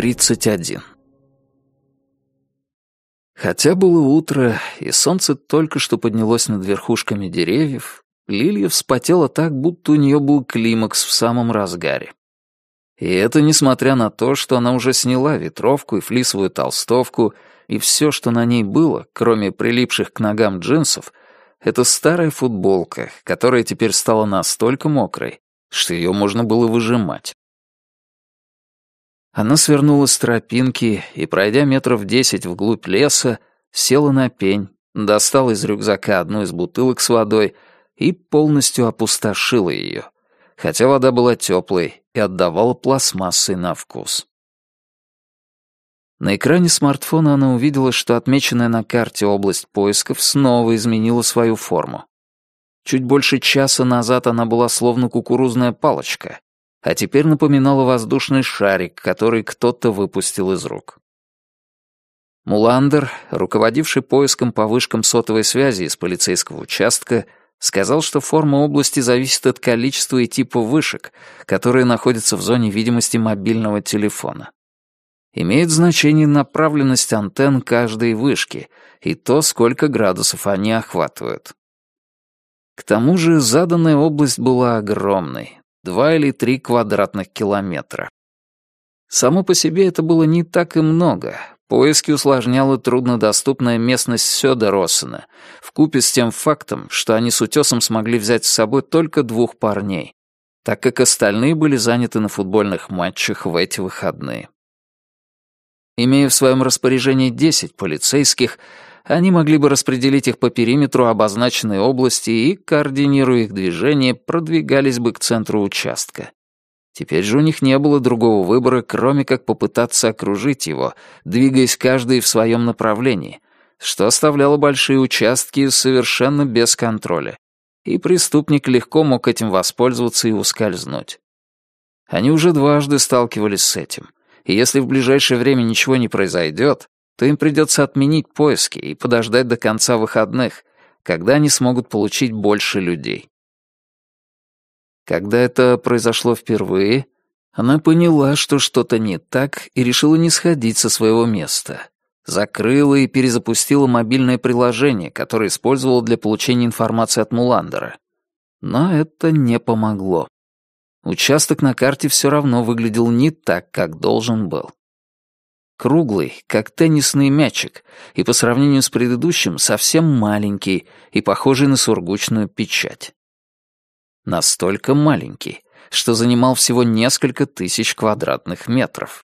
31. Хотя было утро, и солнце только что поднялось над верхушками деревьев, Лилия вспотела так, будто у нее был климакс в самом разгаре. И это несмотря на то, что она уже сняла ветровку и флисовую толстовку, и все, что на ней было, кроме прилипших к ногам джинсов, это старая футболка, которая теперь стала настолько мокрой, что ее можно было выжимать. Она свернула с тропинки и, пройдя метров десять вглубь леса, села на пень, достала из рюкзака одну из бутылок с водой и полностью опустошила ее, хотя вода была теплой и отдавала пластмассой на вкус. На экране смартфона она увидела, что отмеченная на карте область поисков снова изменила свою форму. Чуть больше часа назад она была словно кукурузная палочка, а теперь напоминала воздушный шарик, который кто-то выпустил из рук. Муландер, руководивший поиском по вышкам сотовой связи из полицейского участка, сказал, что форма области зависит от количества и типа вышек, которые находятся в зоне видимости мобильного телефона. Имеет значение направленность антенн каждой вышки и то, сколько градусов они охватывают. К тому же заданная область была огромной, два или три квадратных километра. Само по себе это было не так и много. Поиски усложняла труднодоступная местность Сёда-Россена, вкупе с тем фактом, что они с утесом смогли взять с собой только двух парней, так как остальные были заняты на футбольных матчах в эти выходные. Имея в своем распоряжении 10 полицейских, они могли бы распределить их по периметру обозначенной области и, координируя их движение, продвигались бы к центру участка. Теперь же у них не было другого выбора, кроме как попытаться окружить его, двигаясь каждый в своем направлении, что оставляло большие участки совершенно без контроля, и преступник легко мог этим воспользоваться и ускользнуть. Они уже дважды сталкивались с этим, и если в ближайшее время ничего не произойдет, то им придется отменить поиски и подождать до конца выходных, когда они смогут получить больше людей. Когда это произошло впервые, она поняла, что что-то не так, и решила не сходить со своего места. Закрыла и перезапустила мобильное приложение, которое использовала для получения информации от Муландера. Но это не помогло. Участок на карте все равно выглядел не так, как должен был круглый, как теннисный мячик, и по сравнению с предыдущим совсем маленький и похожий на сургучную печать. Настолько маленький, что занимал всего несколько тысяч квадратных метров.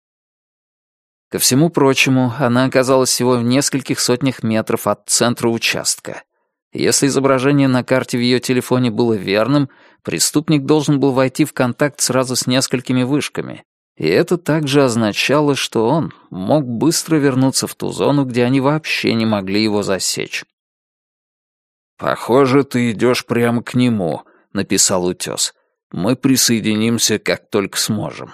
Ко всему прочему, она оказалась всего в нескольких сотнях метров от центра участка. Если изображение на карте в ее телефоне было верным, преступник должен был войти в контакт сразу с несколькими вышками, и это также означало, что он мог быстро вернуться в ту зону, где они вообще не могли его засечь. «Похоже, ты идешь прямо к нему», — написал утес. «Мы присоединимся, как только сможем».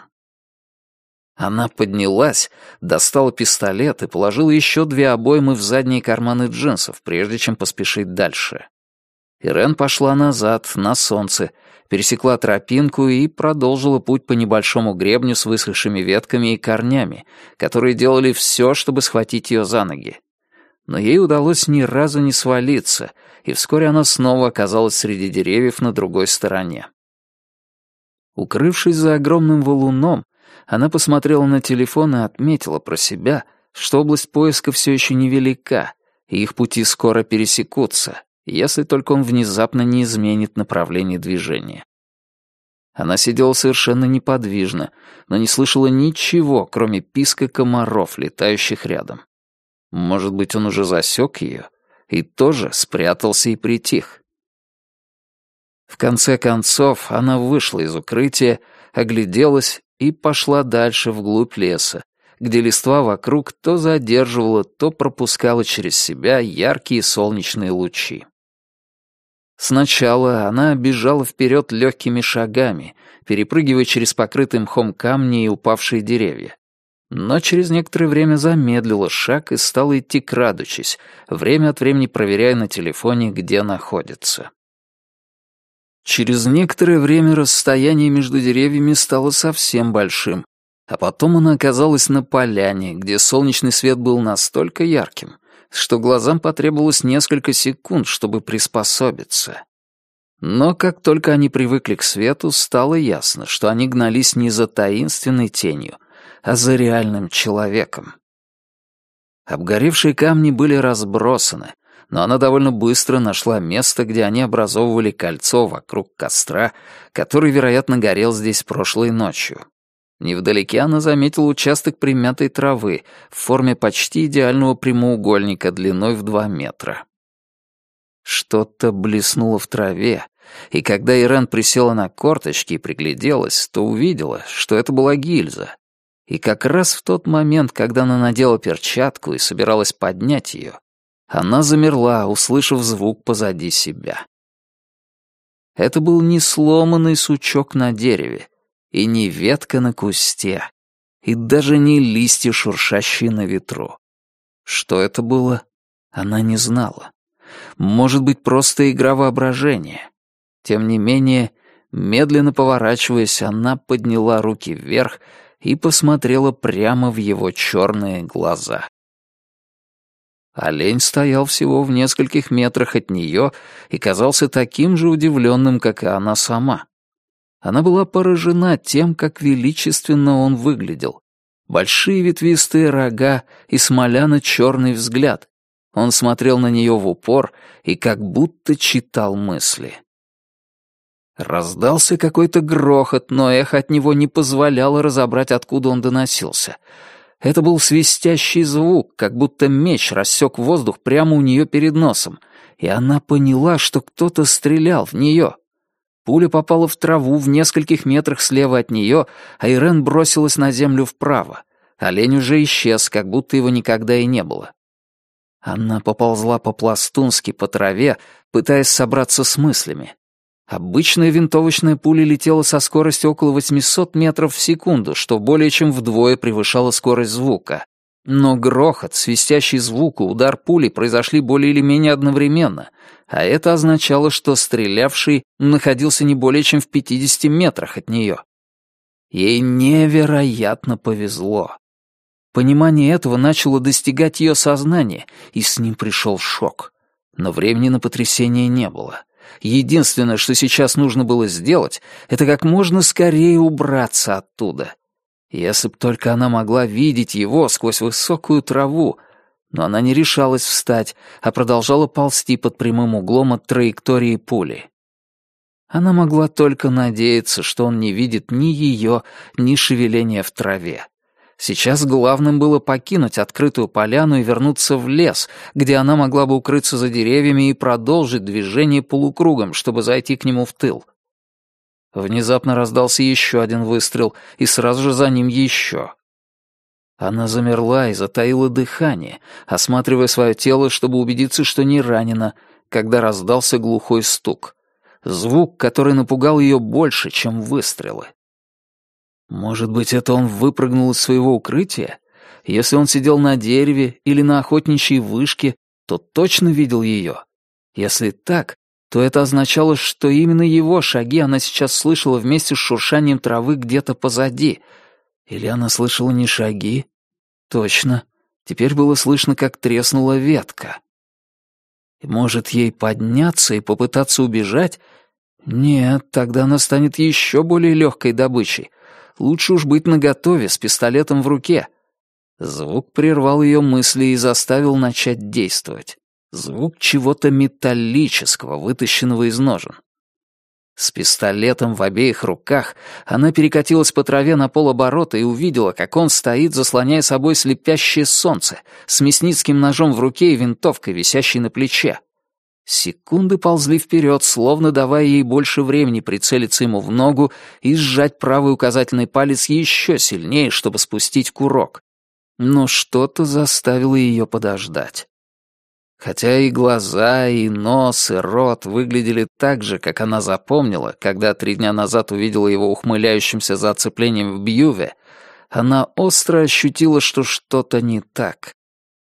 Она поднялась, достала пистолет и положила еще две обоймы в задние карманы джинсов, прежде чем поспешить дальше. Ирен пошла назад, на солнце, пересекла тропинку и продолжила путь по небольшому гребню с высохшими ветками и корнями, которые делали все, чтобы схватить ее за ноги. Но ей удалось ни разу не свалиться, и вскоре она снова оказалась среди деревьев на другой стороне. Укрывшись за огромным валуном, она посмотрела на телефон и отметила про себя, что область поиска все еще невелика, и их пути скоро пересекутся, если только он внезапно не изменит направление движения. Она сидела совершенно неподвижно, но не слышала ничего, кроме писка комаров, летающих рядом. Может быть, он уже засек ее и тоже спрятался и притих. В конце концов, она вышла из укрытия, огляделась и пошла дальше вглубь леса, где листва вокруг то задерживала, то пропускала через себя яркие солнечные лучи. Сначала она бежала вперед легкими шагами, перепрыгивая через покрытые мхом камни и упавшие деревья. Но через некоторое время замедлила шаг и стала идти крадучись, время от времени проверяя на телефоне, где находится. Через некоторое время расстояние между деревьями стало совсем большим, А потом она оказалась на поляне, где солнечный свет был настолько ярким, что глазам потребовалось несколько секунд, чтобы приспособиться. Но как только они привыкли к свету, стало ясно, что они гнались не за таинственной тенью, а за реальным человеком. Обгоревшие камни были разбросаны, но она довольно быстро нашла место, где они образовывали кольцо вокруг костра, который, вероятно, горел здесь прошлой ночью. Невдалеке она заметила участок примятой травы в форме почти идеального прямоугольника длиной в два метра. Что-то блеснуло в траве, и когда Ирен присела на корточки и пригляделась, то увидела, что это была гильза. И как раз в тот момент, когда она надела перчатку и собиралась поднять ее, она замерла, услышав звук позади себя. Это был не сломанный сучок на дереве, и не ветка на кусте, и даже не листья, шуршащие на ветру. Что это было, она не знала. Может быть, просто игра воображения. Тем не менее, медленно поворачиваясь, она подняла руки вверх и посмотрела прямо в его черные глаза. Олень стоял всего в нескольких метрах от нее и казался таким же удивленным, как и она сама. Она была поражена тем, как величественно он выглядел. Большие ветвистые рога и смоляно-черный взгляд. Он смотрел на нее в упор и как будто читал мысли. Раздался какой-то грохот, но эхо от него не позволяло разобрать, откуда он доносился — это был свистящий звук, как будто меч рассек воздух прямо у нее перед носом, и она поняла, что кто-то стрелял в нее. Пуля попала в траву в нескольких метрах слева от нее, а Ирен бросилась на землю вправо. Олень уже исчез, как будто его никогда и не было. Она поползла по-пластунски по траве, пытаясь собраться с мыслями. Обычная винтовочная пуля летела со скоростью около 800 метров в секунду, что более чем вдвое превышало скорость звука. Но грохот, свистящий звук и удар пули произошли более или менее одновременно, а это означало, что стрелявший находился не более чем в 50 метрах от нее. Ей невероятно повезло. Понимание этого начало достигать ее сознания, и с ним пришел шок. Но времени на потрясение не было. Единственное, что сейчас нужно было сделать, это как можно скорее убраться оттуда. Если б только она могла видеть его сквозь высокую траву, но она не решалась встать, а продолжала ползти под прямым углом от траектории пули. Она могла только надеяться, что он не видит ни ее, ни шевеления в траве. Сейчас главным было покинуть открытую поляну и вернуться в лес, где она могла бы укрыться за деревьями и продолжить движение полукругом, чтобы зайти к нему в тыл. Внезапно раздался еще один выстрел, и сразу же за ним еще. Она замерла и затаила дыхание, осматривая свое тело, чтобы убедиться, что не ранена, когда раздался глухой стук. Звук, который напугал ее больше, чем выстрелы. Может быть, это он выпрыгнул из своего укрытия? Если он сидел на дереве или на охотничьей вышке, то точно видел ее. Если так, то это означало, что именно его шаги она сейчас слышала вместе с шуршанием травы где-то позади. Или она слышала не шаги? Точно. Теперь было слышно, как треснула ветка. Может, ей подняться и попытаться убежать? Нет, тогда она станет еще более легкой добычей — Лучше уж быть наготове с пистолетом в руке. Звук прервал ее мысли и заставил начать действовать. Звук чего-то металлического, вытащенного из ножен. С пистолетом в обеих руках она перекатилась по траве на полоборота и увидела, как он стоит, заслоняя собой слепящее солнце, с мясницким ножом в руке и винтовкой, висящей на плече. Секунды ползли вперед, словно давая ей больше времени прицелиться ему в ногу и сжать правый указательный палец еще сильнее, чтобы спустить курок. Но что-то заставило ее подождать. Хотя и глаза, и нос, и рот выглядели так же, как она запомнила, когда три дня назад увидела его ухмыляющимся за оцеплением в Бьюве, она остро ощутила, что что-то не так.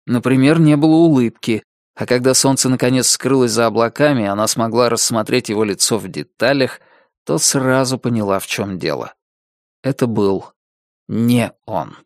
Например, не было улыбки, а когда солнце наконец скрылось за облаками, она смогла рассмотреть его лицо в деталях, то сразу поняла, в чем дело. Это был не он.